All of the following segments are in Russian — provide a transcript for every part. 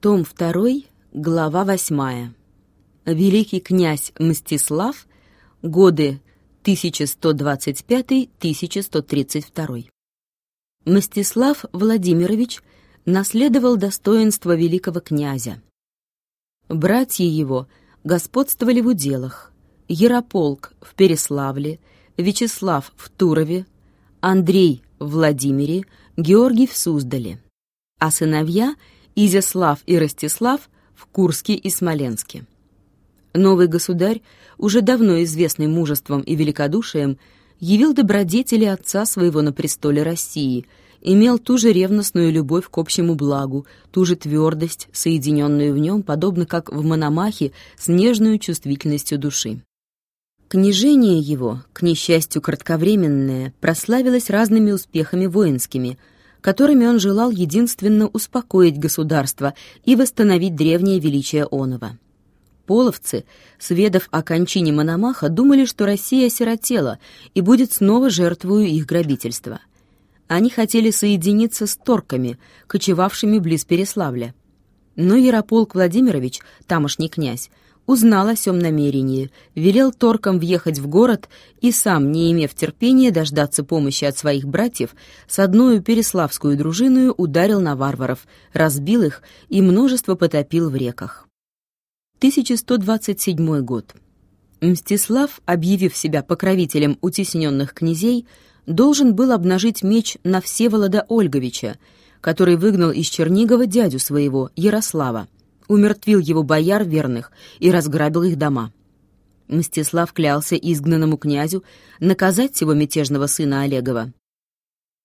Том 2, глава 8. Великий князь Мстислав, годы 1125-1132. Мстислав Владимирович наследовал достоинство великого князя. Братья его господствовали в уделах. Ярополк в Переславле, Вячеслав в Турове, Андрей в Владимире, Георгий в Суздале. А сыновья — Изяслав и Ростислав в Курске и Смоленске. Новый государь, уже давно известный мужеством и великодушием, явил добродетели отца своего на престоле России, имел ту же ревностную любовь к общему благу, ту же твердость, соединенную в нем, подобно как в Мономахе, с нежной чувствительностью души. Княжение его, к несчастью кратковременное, прославилось разными успехами воинскими – которыми он желал единственно успокоить государство и восстановить древнее величие Онова. Половцы, сведав о кончине Мономаха, думали, что Россия осиротела и будет снова жертвою их грабительства. Они хотели соединиться с торками, кочевавшими близ Переславля. Но Ярополк Владимирович, тамошний князь, узнал о сём намерении, велел торкам въехать в город и сам, не имев терпения дождаться помощи от своих братьев, с одной переславскую дружиною ударил на варваров, разбил их и множество потопил в реках. 1127 год. Мстислав, объявив себя покровителем утесненных князей, должен был обнажить меч на Всеволода Ольговича, который выгнал из Чернигова дядю своего, Ярослава, умертвил его бояр верных и разграбил их дома. Мстислав клялся изгнанному князю наказать всего мятежного сына Олегова.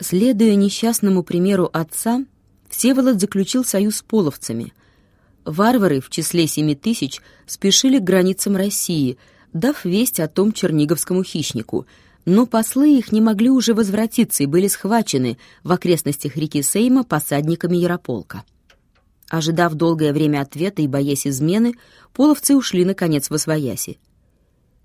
Следуя несчастному примеру отца, Всеволод заключил союз с половцами. Варвары в числе семи тысяч спешили к границам России, дав весть о том черниговскому хищнику, но послы их не могли уже возвратиться и были схвачены в окрестностях реки Сейма посадниками Ярополка. Ожидав долгое время ответа и боясь измены, половцы ушли, наконец, во свояси.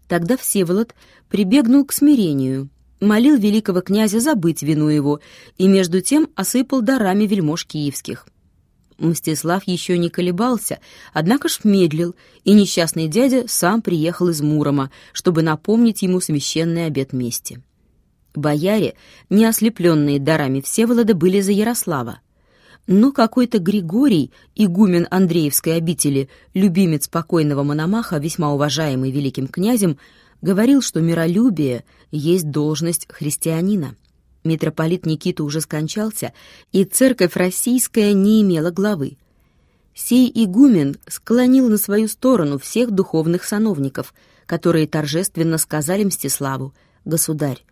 Тогда Всеволод прибегнул к смирению, молил великого князя забыть вину его и между тем осыпал дарами вельмож киевских. Мстислав еще не колебался, однако ж медлил, и несчастный дядя сам приехал из Мурома, чтобы напомнить ему священный обет мести. Бояре, не ослепленные дарами Всеволода, были за Ярослава но какой-то Григорий, игумен Андреевской обители, любимец покойного Мономаха, весьма уважаемый великим князем, говорил, что миролюбие есть должность христианина. Митрополит Никита уже скончался, и церковь российская не имела главы. Сей игумен склонил на свою сторону всех духовных сановников, которые торжественно сказали Мстиславу, «Государь,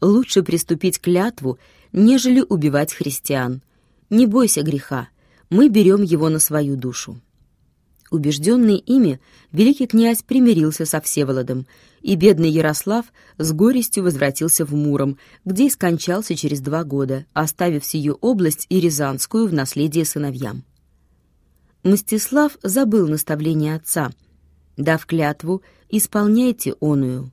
лучше приступить к клятву, нежели убивать христиан. Не бойся греха, мы берем его на свою душу. Убежденный ими, великий князь примирился со Всеволодом, и бедный Ярослав с горестью возвратился в Муром, где и скончался через два года, оставив сию область и Рязанскую в наследие сыновьям. Мстислав забыл наставление отца. Дав клятву, исполняйте оную.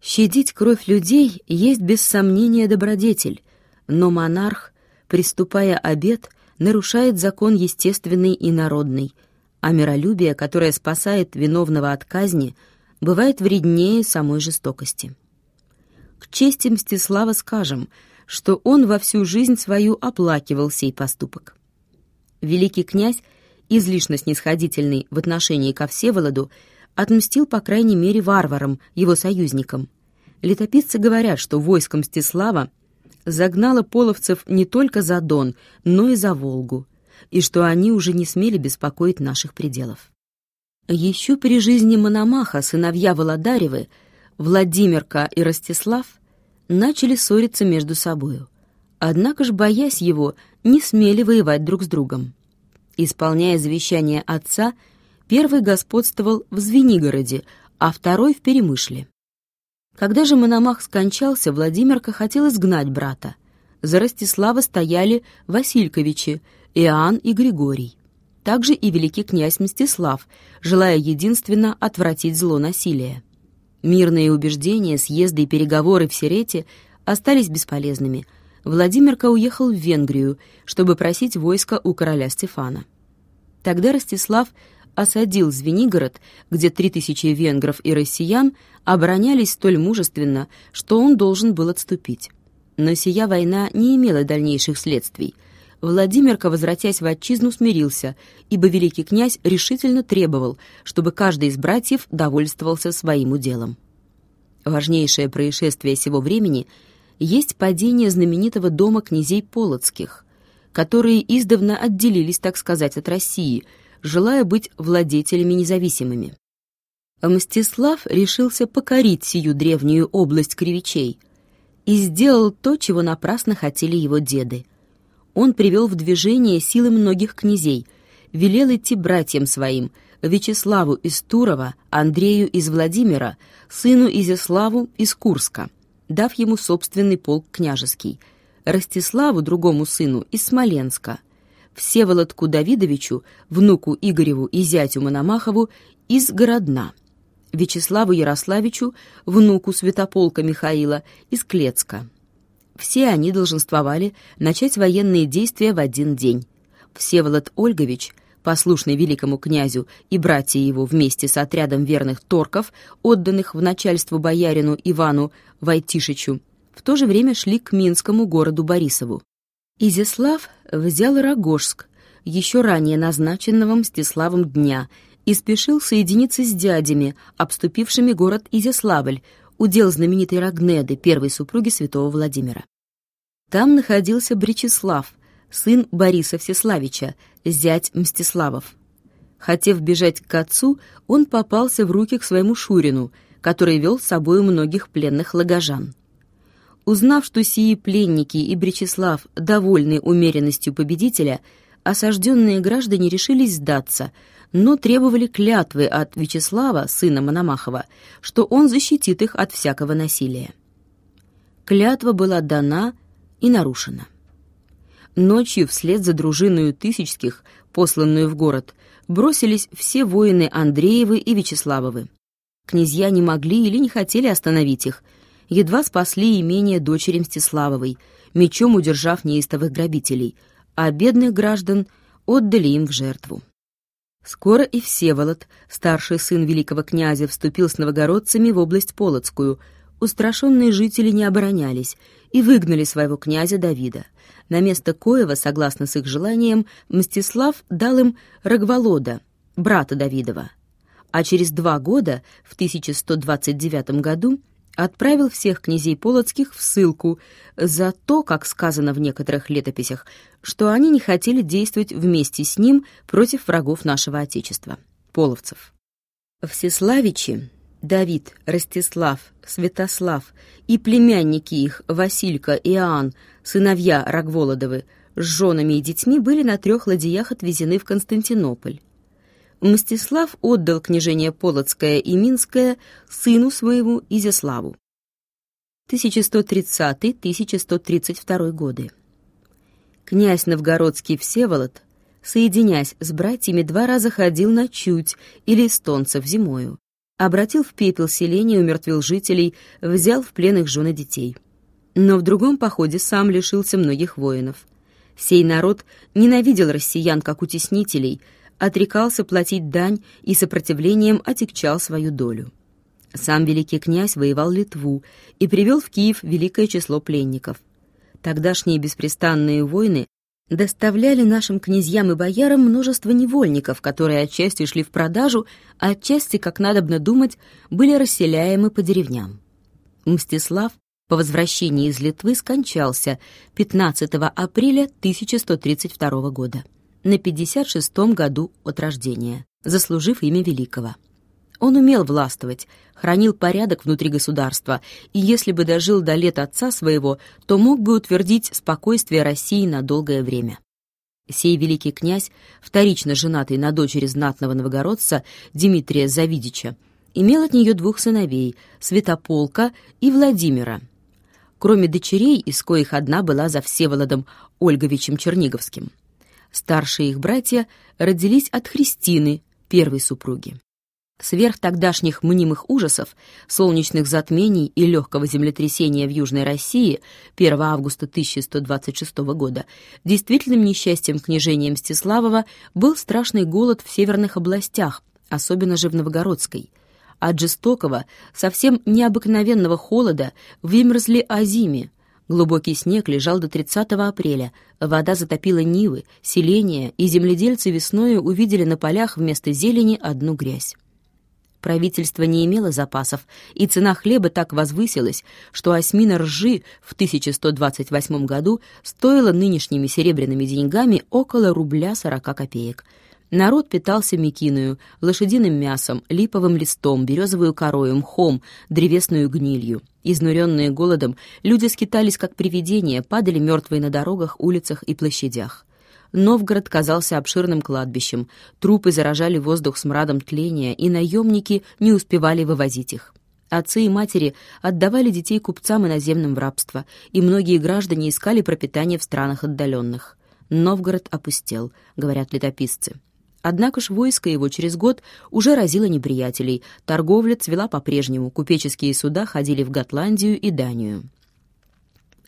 Щадить кровь людей есть без сомнения добродетель, но монарх приступая обет, нарушает закон естественный и народный, а миролюбие, которое спасает виновного от казни, бывает вреднее самой жестокости. К чести Мстислава скажем, что он во всю жизнь свою оплакивал сей поступок. Великий князь, излишне снисходительный в отношении ко Всеволоду, отмстил, по крайней мере, варварам, его союзникам. Летописцы говорят, что войско Мстислава загнала половцев не только за Дон, но и за Волгу, и что они уже не смели беспокоить наших пределов. Еще при жизни Мономаха сыновья Володаревы, Владимирка и Ростислав, начали ссориться между собою. Однако ж, боясь его, не смели воевать друг с другом. Исполняя завещание отца, первый господствовал в Звенигороде, а второй в Перемышле. Когда же Мономах скончался, Владимирка хотел изгнать брата. За Ростислава стояли Васильковичи, Иоанн и Григорий. Также и великий князь Мстислав, желая единственно отвратить зло насилия. Мирные убеждения, съезды и переговоры в Серете остались бесполезными. Владимирка уехал в Венгрию, чтобы просить войска у короля Стефана. Тогда Ростислав осадил Звенигород, где три тысячи венгров и россиян оборонялись столь мужественно, что он должен был отступить. Но сия война не имела дальнейших следствий. Владимирка, возвратясь в отчизну, смирился, ибо великий князь решительно требовал, чтобы каждый из братьев довольствовался своим уделом. Важнейшее происшествие сего времени есть падение знаменитого дома князей Полоцких, которые издавна отделились, так сказать, от России, желая быть владетелями независимыми. Мстислав решился покорить сию древнюю область кривичей и сделал то, чего напрасно хотели его деды. Он привел в движение силы многих князей, велел идти братьям своим, Вячеславу из Турова, Андрею из Владимира, сыну Изяславу из Курска, дав ему собственный полк княжеский, Ростиславу, другому сыну, из Смоленска, Всеволодку Давидовичу, внуку Игореву и зятю Мономахову, из Городна, Вячеславу Ярославичу, внуку Святополка Михаила, из Клецка. Все они долженствовали начать военные действия в один день. Всеволод Ольгович – послушный великому князю, и братья его вместе с отрядом верных торков, отданных в начальство боярину Ивану Войтишичу, в то же время шли к Минскому городу Борисову. Изяслав взял Рогожск, еще ранее назначенного Мстиславом дня, и спешил соединиться с дядями, обступившими город Изяславль, удел знаменитой Рагнеды, первой супруги святого Владимира. Там находился Бречеслав, сын Бориса Всеславича, зять Мстиславов. Хотев бежать к отцу, он попался в руки к своему Шурину, который вел с собой многих пленных лагожан. Узнав, что сии пленники и Бречеслав довольны умеренностью победителя, осажденные граждане решились сдаться, но требовали клятвы от Вячеслава, сына Мономахова, что он защитит их от всякого насилия. Клятва была дана и нарушена. Ночью вслед за дружиною Тысячских, посланную в город, бросились все воины Андреевы и Вячеславовы. Князья не могли или не хотели остановить их, едва спасли имение дочери Мстиславовой, мечом удержав неистовых грабителей, а бедных граждан отдали им в жертву. Скоро и Всеволод, старший сын великого князя, вступил с новогородцами в область Полоцкую. Устрашенные жители не оборонялись и выгнали своего князя Давида. На место Коева, согласно с их желанием, Мстислав дал им Рогволода, брата Давидова. А через два года, в 1129 году, отправил всех князей полоцких в ссылку за то, как сказано в некоторых летописях, что они не хотели действовать вместе с ним против врагов нашего Отечества, половцев. Всеславичи, Давид, Ростислав, Святослав и племянники их, Василька и Иоанн, сыновья Рогволодовы, с женами и детьми были на трех ладьях отвезены в Константинополь. Мстислав отдал княжение Полоцкое и Минское сыну своему Изяславу. 1130-1132 годы. Князь Новгородский Всеволод, соединясь с братьями, два раза ходил на Чуть или Эстонцев зимою, обратил в пепел селение, умертвил жителей, взял в плен их жены детей но в другом походе сам лишился многих воинов. Сей народ ненавидел россиян как утеснителей, отрекался платить дань и сопротивлением отягчал свою долю. Сам великий князь воевал Литву и привел в Киев великое число пленников. Тогдашние беспрестанные войны доставляли нашим князьям и боярам множество невольников, которые отчасти шли в продажу, а отчасти, как надобно думать, были расселяемы по деревням. Мстислав по возвращении из Литвы скончался 15 апреля 1132 года, на 56-м году от рождения, заслужив имя Великого. Он умел властвовать, хранил порядок внутри государства, и если бы дожил до лет отца своего, то мог бы утвердить спокойствие России на долгое время. Сей великий князь, вторично женатый на дочери знатного новгородца Дмитрия Завидича, имел от нее двух сыновей — Святополка и Владимира — кроме дочерей, из коих одна была за Всеволодом Ольговичем Черниговским. Старшие их братья родились от Христины, первой супруги. Сверх тогдашних мнимых ужасов, солнечных затмений и легкого землетрясения в Южной России 1 августа 1126 года, действительным несчастьем княжения Мстиславова был страшный голод в северных областях, особенно же в Новгородской. От жестокого, совсем необыкновенного холода вымерзли озими. Глубокий снег лежал до 30 апреля, вода затопила нивы, селения, и земледельцы весною увидели на полях вместо зелени одну грязь. Правительство не имело запасов, и цена хлеба так возвысилась, что осьмина ржи в 1128 году стоила нынешними серебряными деньгами около рубля 40 копеек. Народ питался мекиною, лошадиным мясом, липовым листом, березовую корою, мхом, древесную гнилью. Изнуренные голодом, люди скитались как привидения, падали мертвые на дорогах, улицах и площадях. Новгород казался обширным кладбищем, трупы заражали воздух смрадом тления, и наемники не успевали вывозить их. Отцы и матери отдавали детей купцам иноземным в рабство, и многие граждане искали пропитание в странах отдаленных. Новгород опустел, говорят летописцы. Однако ж войско его через год уже разило неприятелей, торговля цвела по-прежнему, купеческие суда ходили в Готландию и Данию.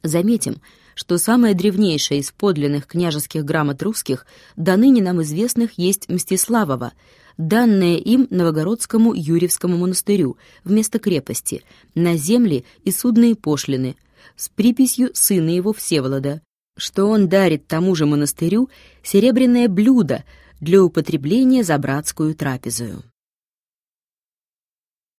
Заметим, что самое древнейшее из подлинных княжеских грамот русских, до ныне нам известных, есть Мстиславова, данное им Новогородскому Юрьевскому монастырю вместо крепости, на земли и судные пошлины, с приписью сына его Всеволода, что он дарит тому же монастырю серебряное блюдо для употребления за братскую трапезою.